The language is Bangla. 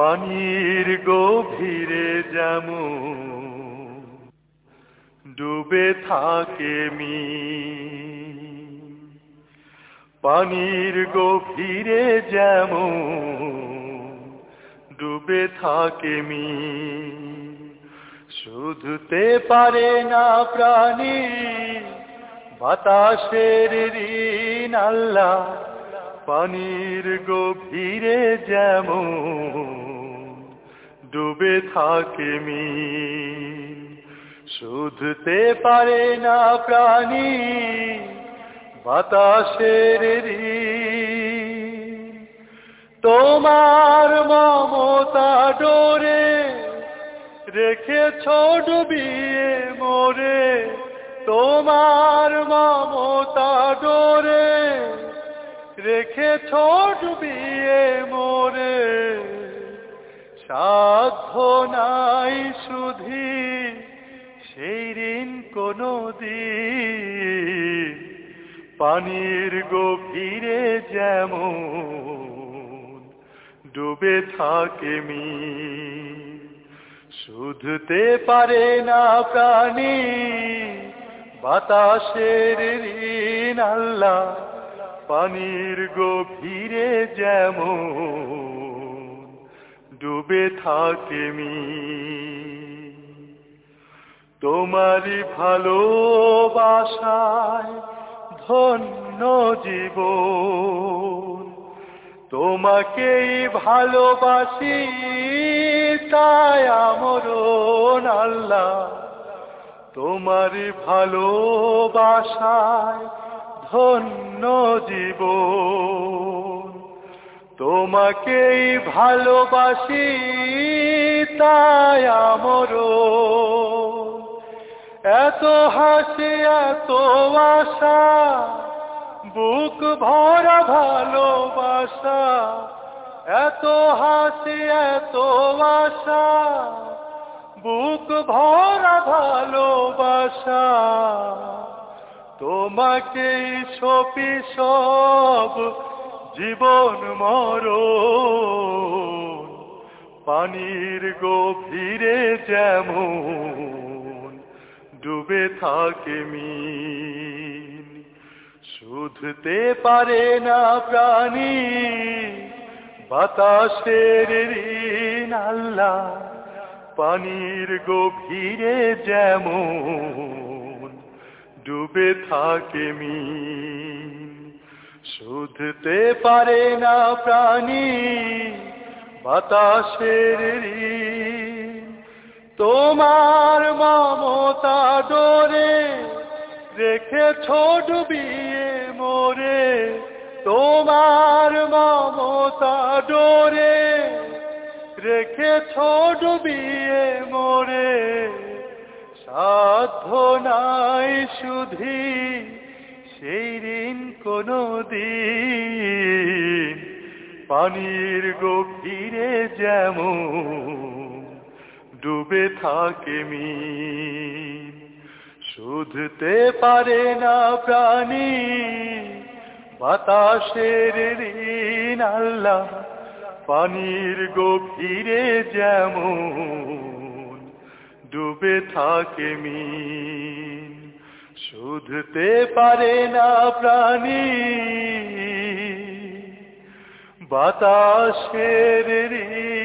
পানির গভীরে যেমন ডুবে থাকে মি পানির গভীরে যেমন ডুবে থাকে মি শুধুতে পারে না প্রাণী, বাতাসের ঋণ আল্লাহ পানির গভীরে যেমন ডুবে থাকে মি শুধতে পারে না প্রাণী বাতাসের তোমার মমতা ডোরে রেখেছ ডুবিয়ে মোরে। তোমার মমতা ডোরে রেখেছ ডুবিয়ে মোরে। সাধ্য নাই শুধি সেই ঋণ কোনো দিন পানির গভীরে যেমন ডুবে থাকে মি শুধতে পারে না প্রাণী, বাতাসের ঋণ আল্লাহ পানির গভীরে যেমন ডুবে থাকে মি। তোমারই ভালোবাসায় ধন্য জীবন। তোমাকেই ভালোবাসি, তাই আমরণ আল্লাহ। তোমারই ভালোবাসায় ধন্য জীবন। তোমাকেই ভালোবাসি, তাই আমরণ এত হাসি, এত আশা, বুক ভরা ভালোবাসা। এত হাসি, এত আশা, বুক ভরা ভালোবাসা। তোমাকেই সপি সব জীবন মরণ, পানির গভীরে যেমন ডুবে থাকে মিন। শুধতে পারে না প্রাণী, বাতাসের ঋণ আল্লাহ, পানির গভীরে যেমন ডুবে থাকে মিন। শুধতে পারে না প্রাণী বাতাসের তোমার মমতা ডোরে রেখেছ ডুবিয়ে মোরে। তোমার মমতা ডোরে রেখেছ ডুবিয়ে মোরে। সাধ্য নাই সেই কোনো পানির গভীরে যেমন ডুবে থাকে মি শুধতে পারে না প্রাণী, বাতাসের ঋণ আল্লাহ পানির গভীরে যেমন ডুবে থাকে মিন শুধতে পারে না প্রাণী। বাতাসের ঋণ